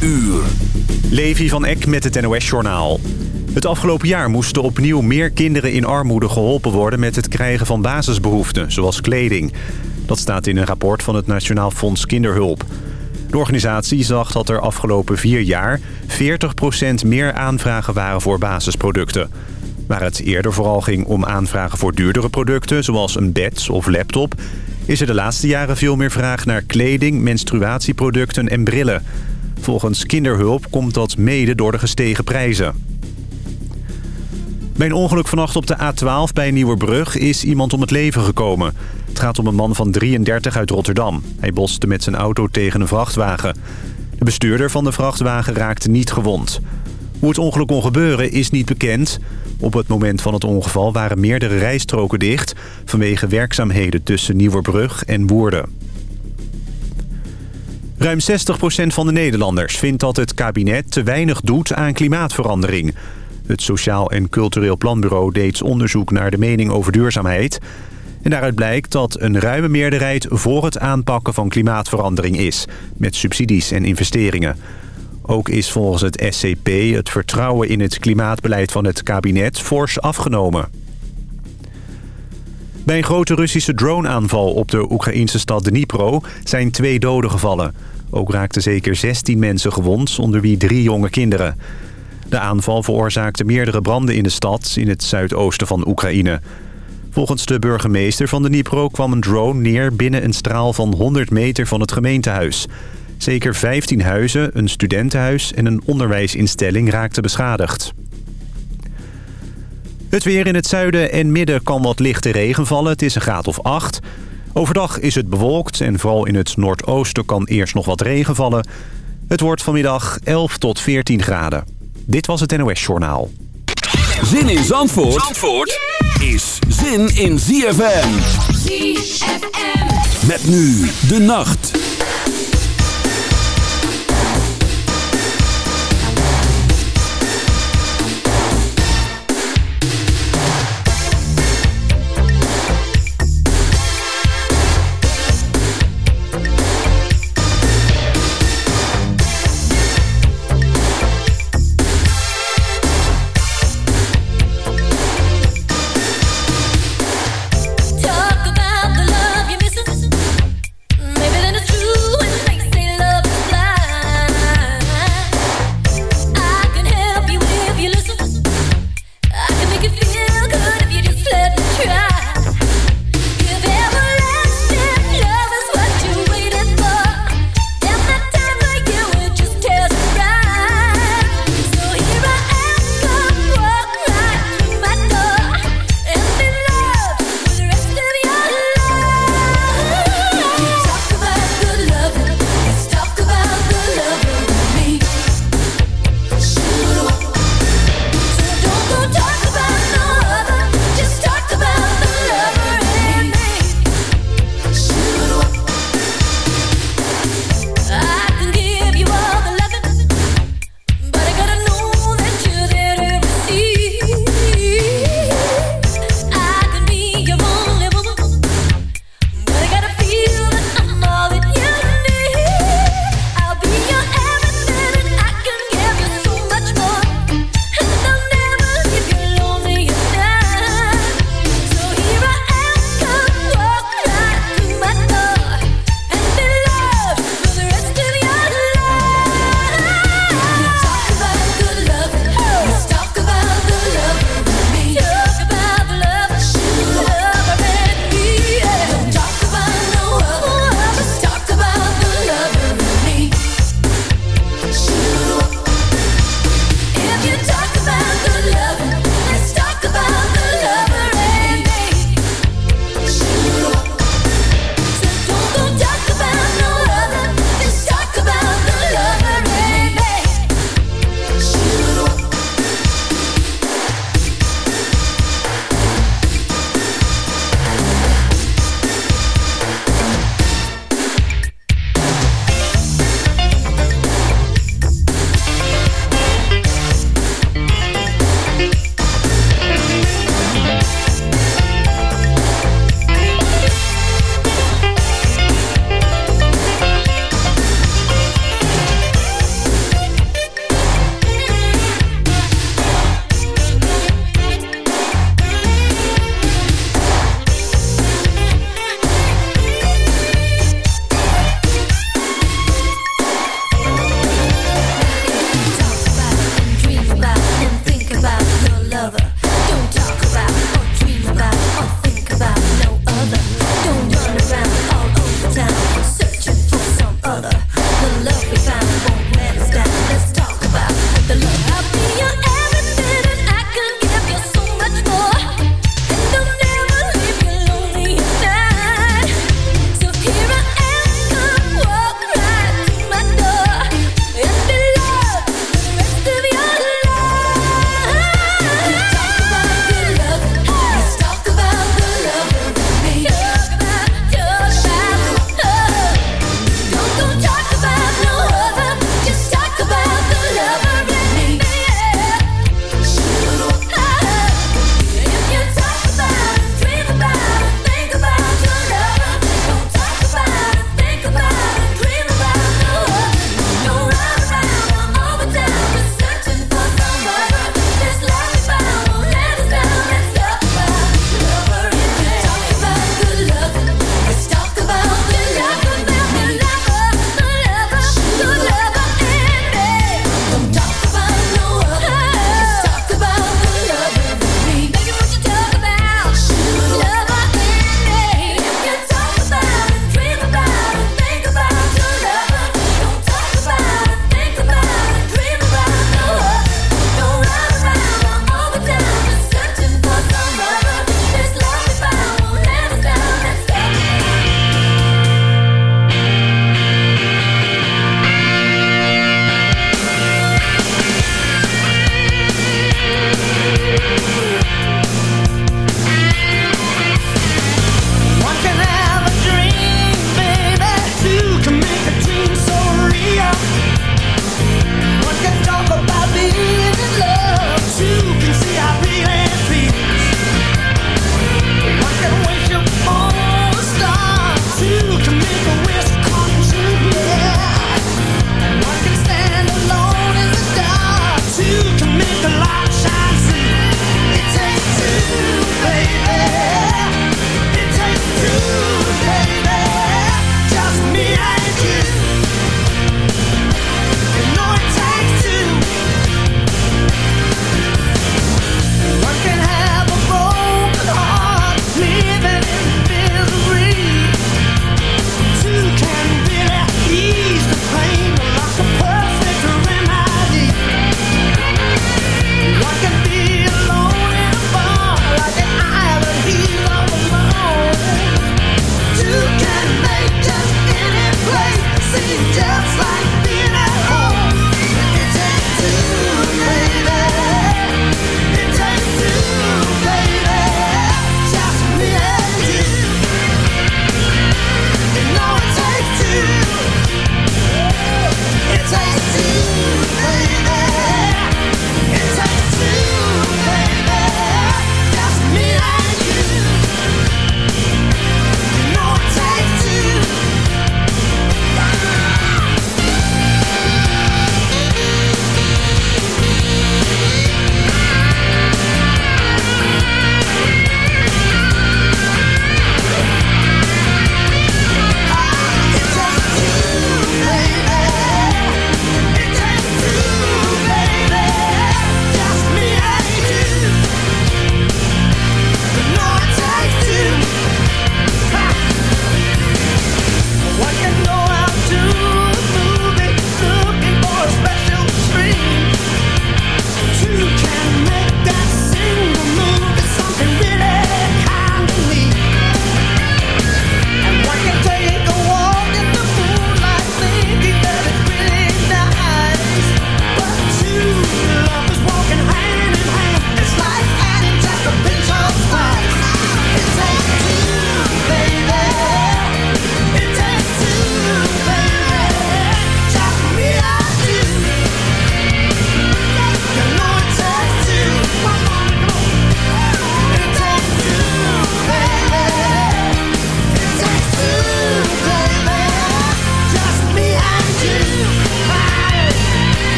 uur. Levi van Eck met het NOS-journaal. Het afgelopen jaar moesten opnieuw meer kinderen in armoede geholpen worden... met het krijgen van basisbehoeften, zoals kleding. Dat staat in een rapport van het Nationaal Fonds Kinderhulp. De organisatie zag dat er afgelopen vier jaar 40% meer aanvragen waren voor basisproducten. Waar het eerder vooral ging om aanvragen voor duurdere producten... zoals een bed of laptop... is er de laatste jaren veel meer vraag naar kleding, menstruatieproducten en brillen. Volgens kinderhulp komt dat mede door de gestegen prijzen. Bij een ongeluk vannacht op de A12 bij Nieuwerbrug is iemand om het leven gekomen. Het gaat om een man van 33 uit Rotterdam. Hij botste met zijn auto tegen een vrachtwagen. De bestuurder van de vrachtwagen raakte niet gewond. Hoe het ongeluk kon gebeuren is niet bekend. Op het moment van het ongeval waren meerdere rijstroken dicht... vanwege werkzaamheden tussen Nieuwerbrug en Woerden. Ruim 60% van de Nederlanders vindt dat het kabinet te weinig doet aan klimaatverandering. Het Sociaal en Cultureel Planbureau deed onderzoek naar de mening over duurzaamheid. En daaruit blijkt dat een ruime meerderheid voor het aanpakken van klimaatverandering is. Met subsidies en investeringen. Ook is volgens het SCP het vertrouwen in het klimaatbeleid van het kabinet fors afgenomen. Bij een grote Russische droneaanval op de Oekraïnse stad Dnipro zijn twee doden gevallen. Ook raakten zeker 16 mensen gewond, onder wie drie jonge kinderen. De aanval veroorzaakte meerdere branden in de stad in het zuidoosten van Oekraïne. Volgens de burgemeester van Dnipro kwam een drone neer binnen een straal van 100 meter van het gemeentehuis. Zeker 15 huizen, een studentenhuis en een onderwijsinstelling raakten beschadigd. Het weer in het zuiden en midden kan wat lichte regen vallen. Het is een graad of 8. Overdag is het bewolkt en vooral in het noordoosten kan eerst nog wat regen vallen. Het wordt vanmiddag 11 tot 14 graden. Dit was het NOS Journaal. Zin in Zandvoort, Zandvoort is zin in ZFM. ZFM. Met nu de nacht.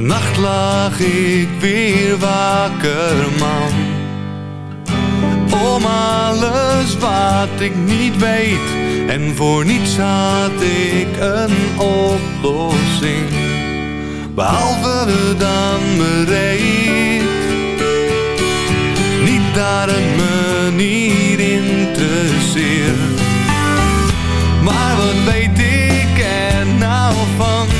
Vannacht lag ik weer wakker, man. Om alles wat ik niet weet en voor niets had ik een oplossing. Behalve dan bereid, niet daar een manier zien. Maar wat weet ik er nou van?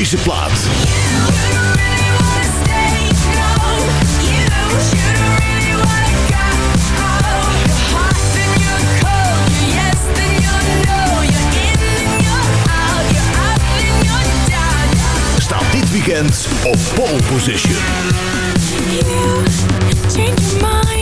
deze plaat. Staat dit weekend op pole position. You.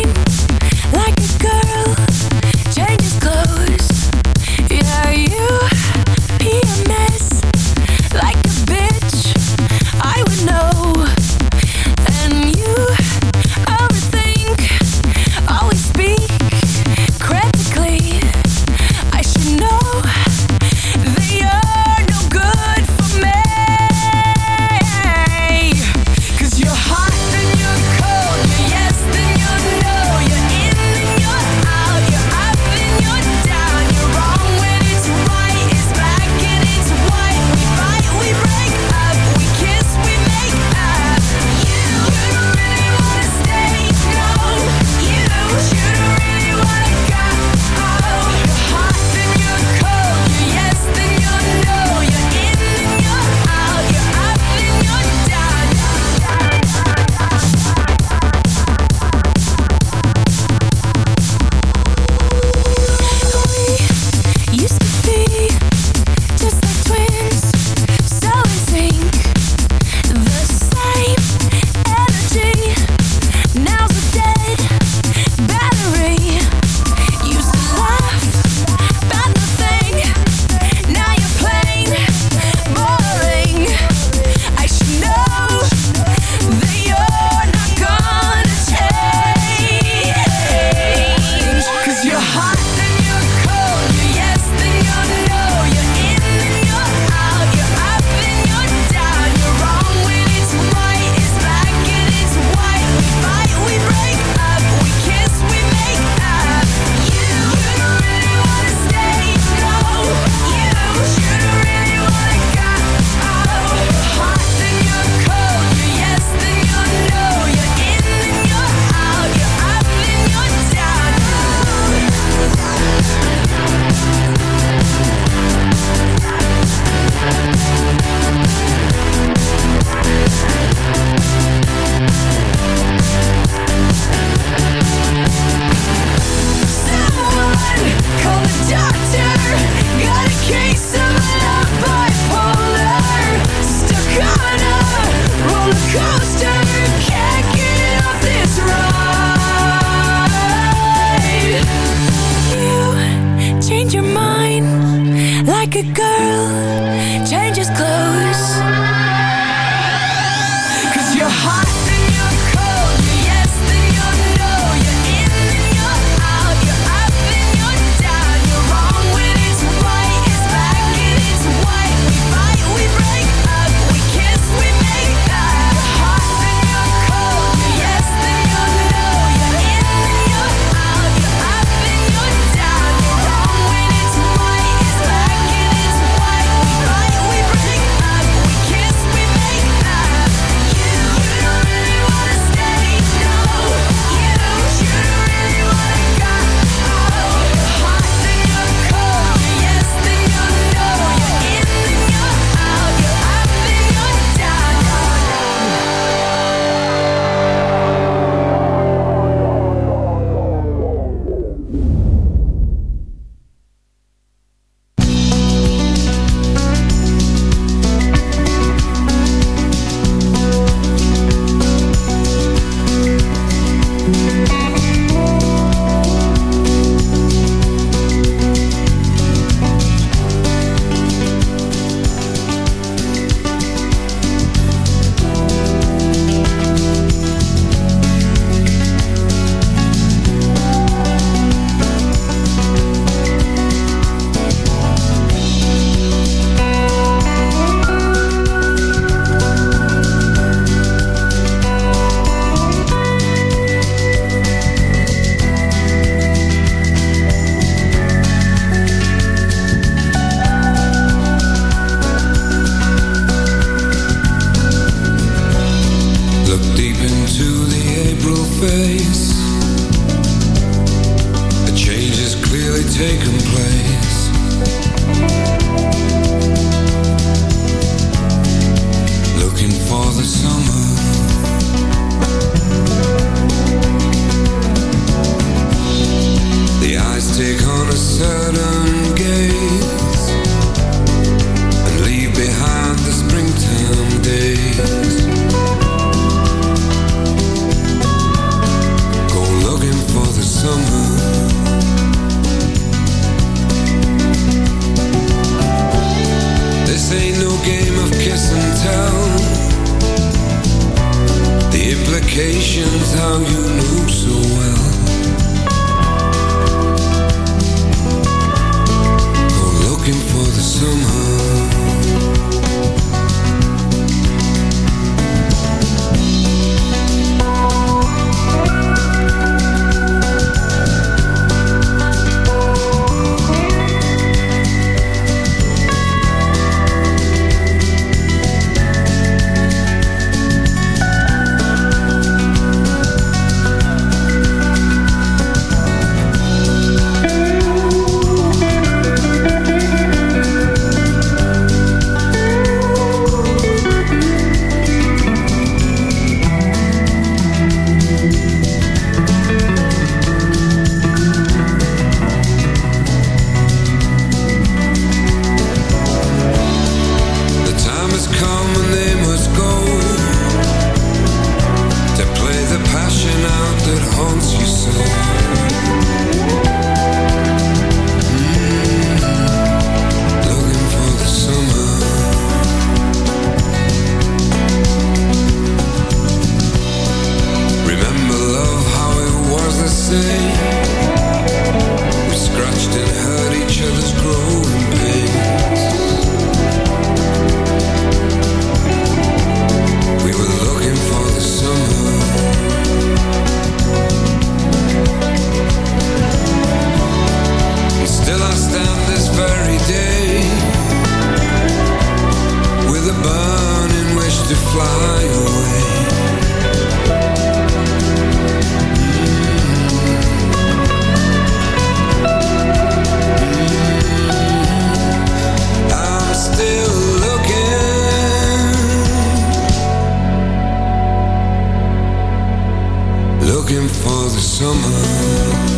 For the summer.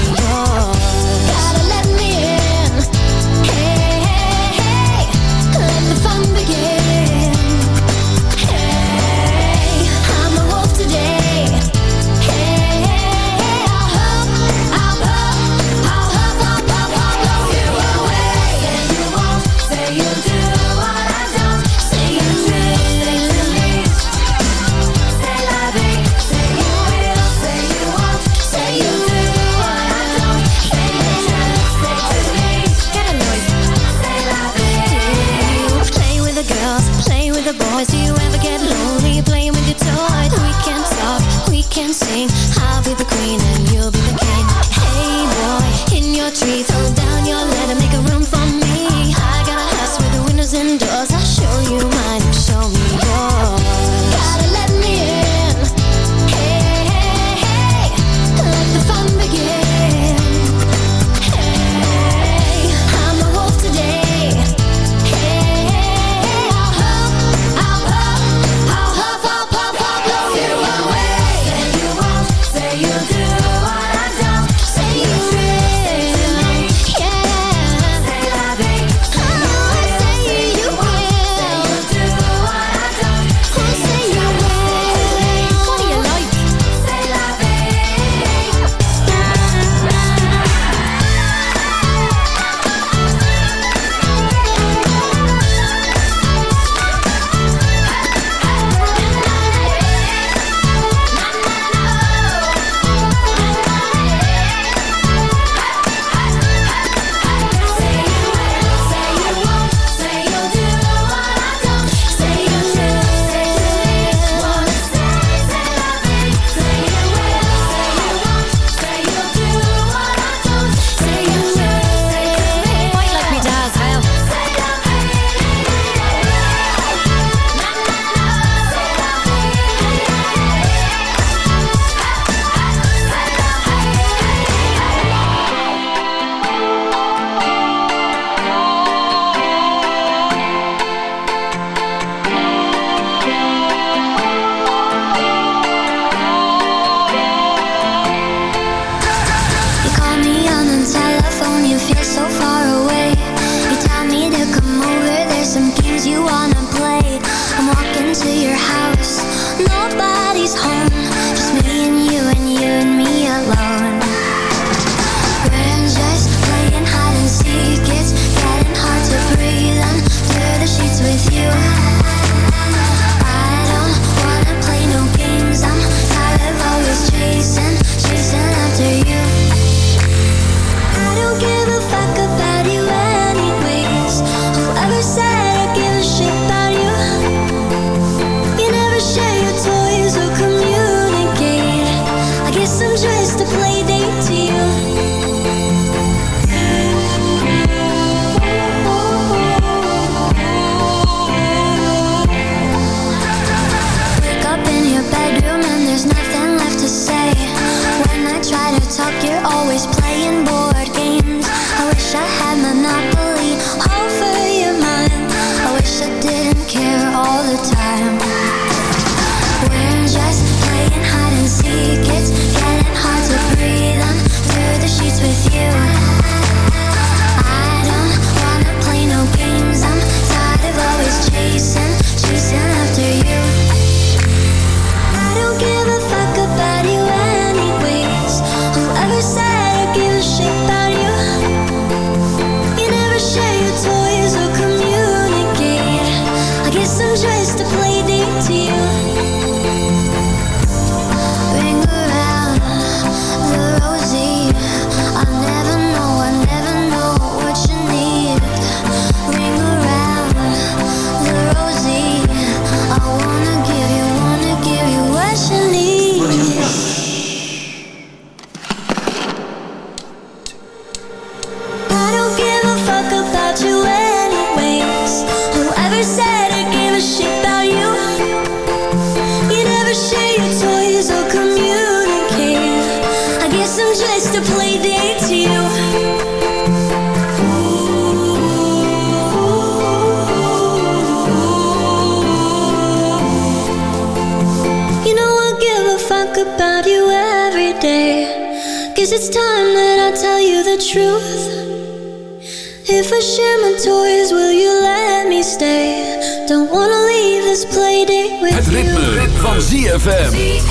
ZFM.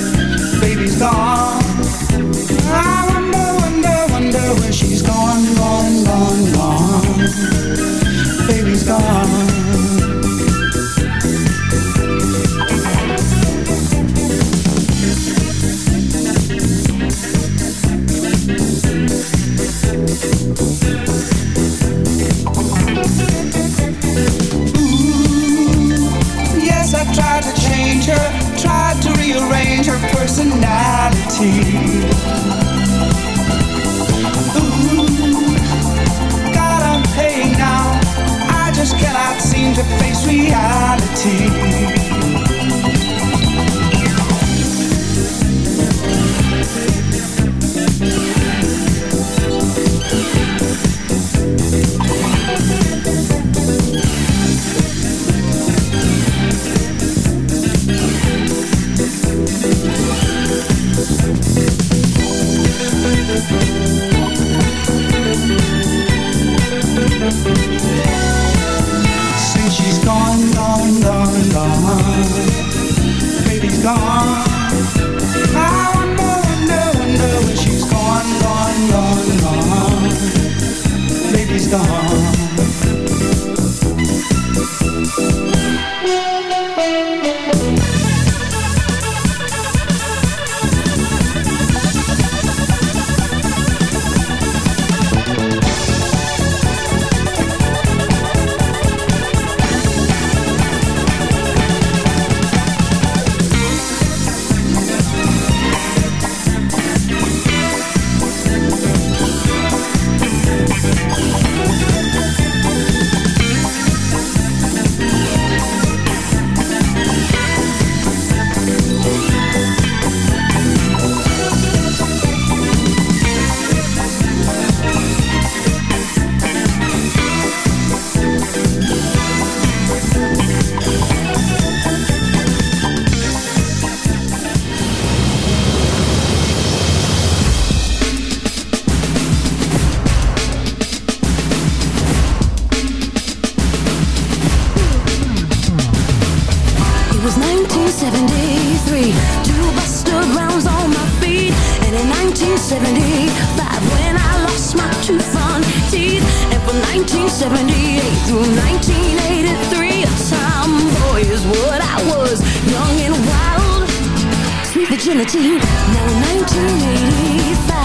is what I was Young and wild. Sweet virginity Now 1985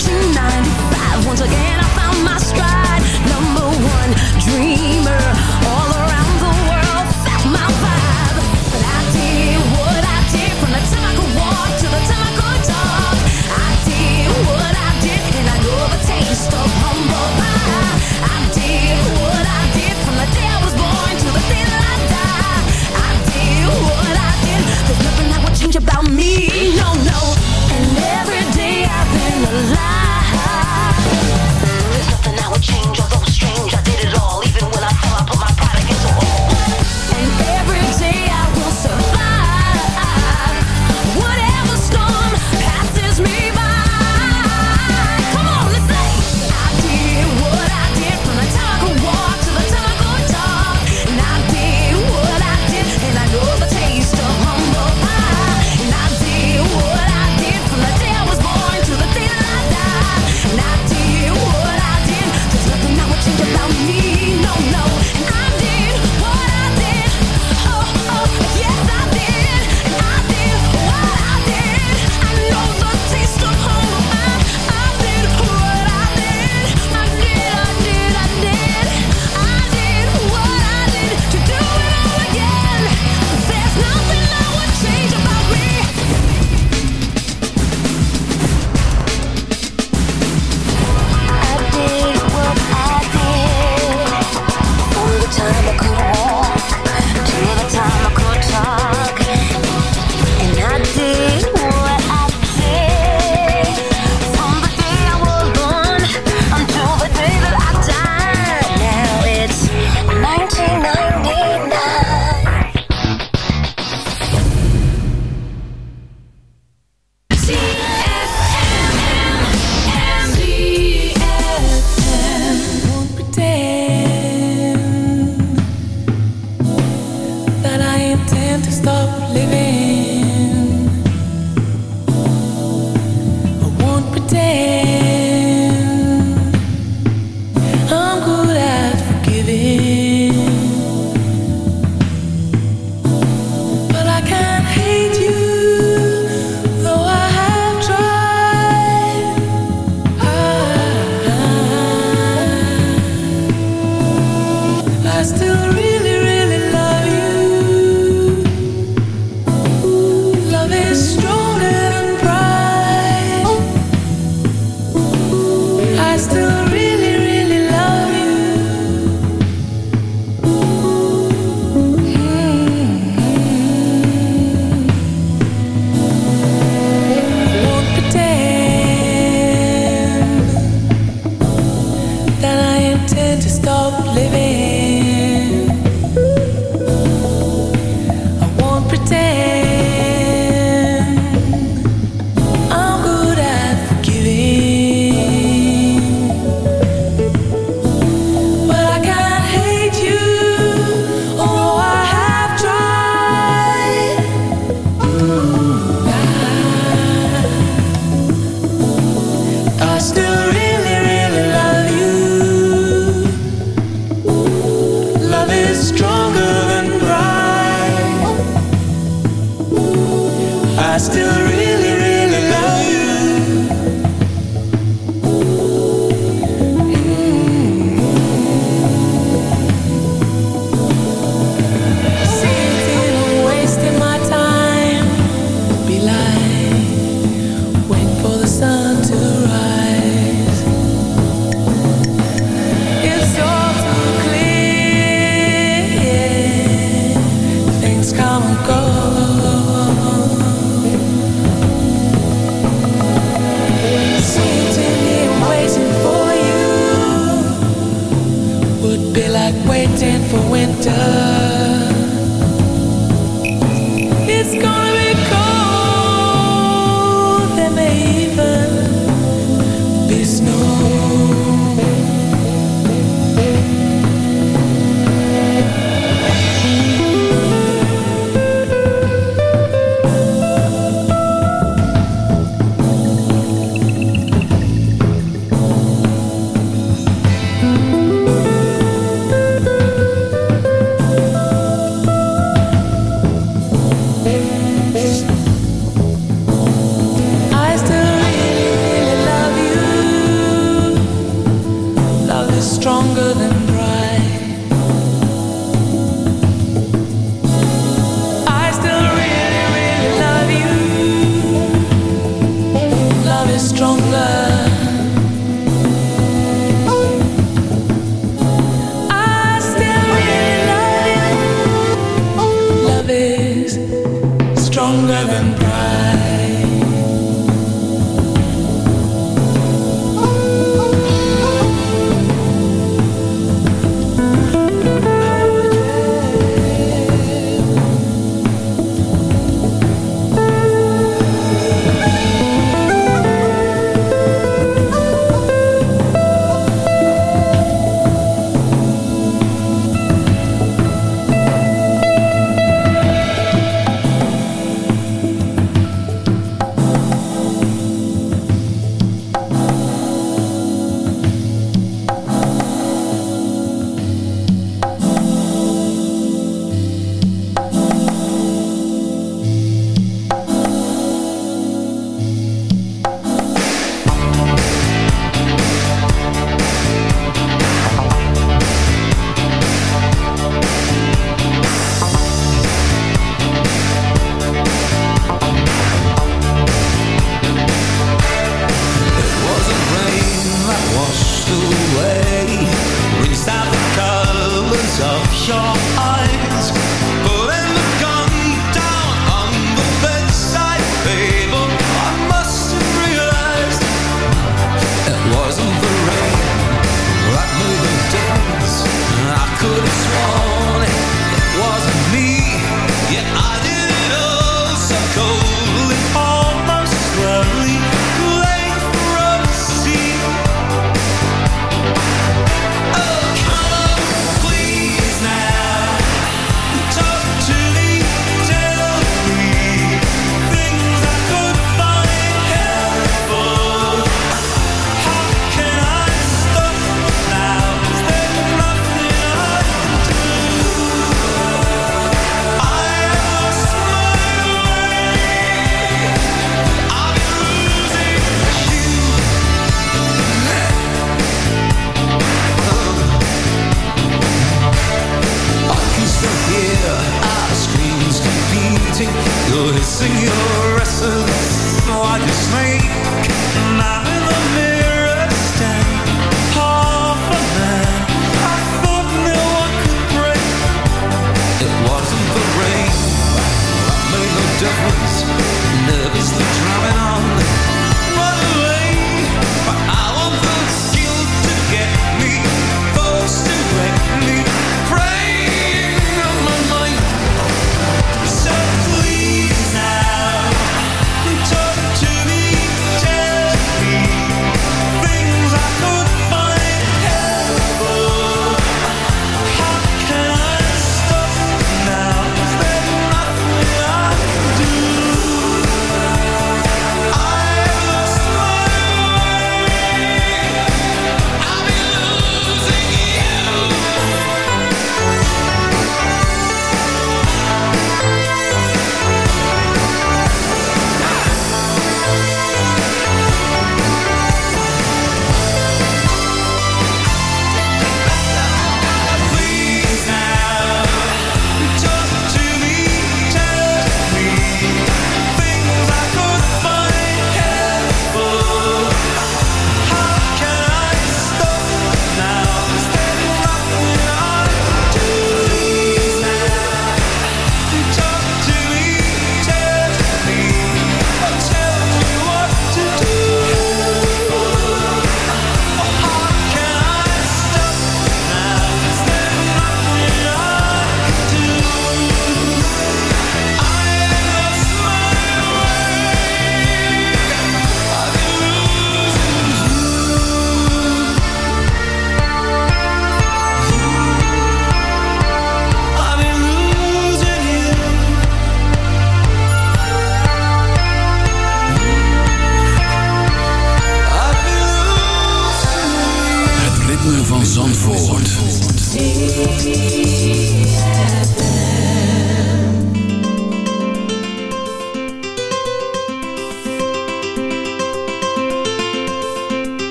country 95 once again.